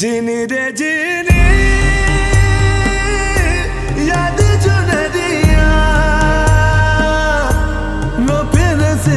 जीनी रे जीनी। याद चुनरिया वो फिर से